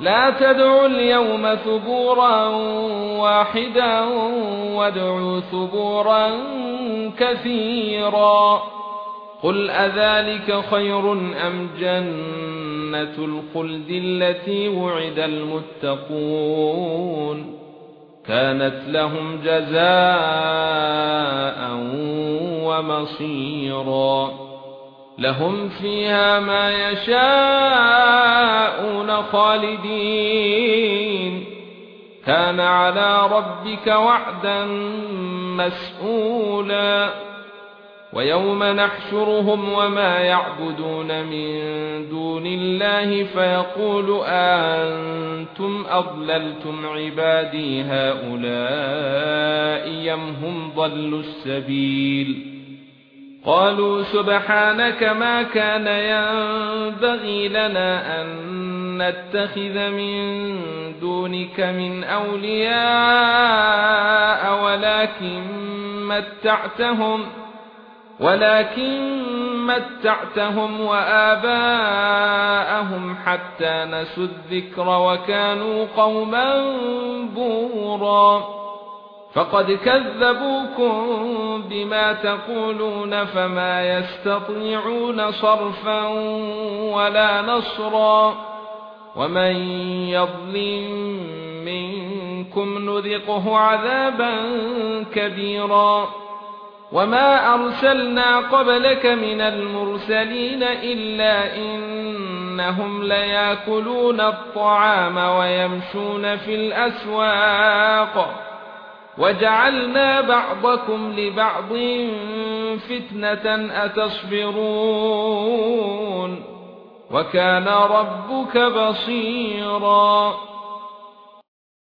لا تدعوا اليوم ثبورا واحدا وادعوا ثبورا كثيرا. قل أذلك خير أم جنة الخلد التي وعد المتقون؟ كانت لهم جزاء ومصيرا. لهم فيها ما يشاءون خالدين. كان على ربك وعدا مسئولا ويوم نحشرهم وما يعبدون من دون الله فيقول أنتم أضللتم عبادي هؤلاء أم هم ضلوا السبيل؟ قالوا سبحانك ما كان ينبغي لنا أن نتخذ من دونك من أولياء ولكن متعتهم ولكن متعتهم وآباءهم حتى نسوا الذكر وكانوا قوما بورا فقد كذبوكم بما تقولون فما يستطيعون صرفا ولا نصرا ومن يظلم منكم نذقه عذابا كبيرا وما أرسلنا قبلك من المرسلين إلا إنهم ليأكلون الطعام ويمشون في الأسواق وجعلنا بعضكم لبعض فتنة أتصبرون. وكان ربك بصيرا.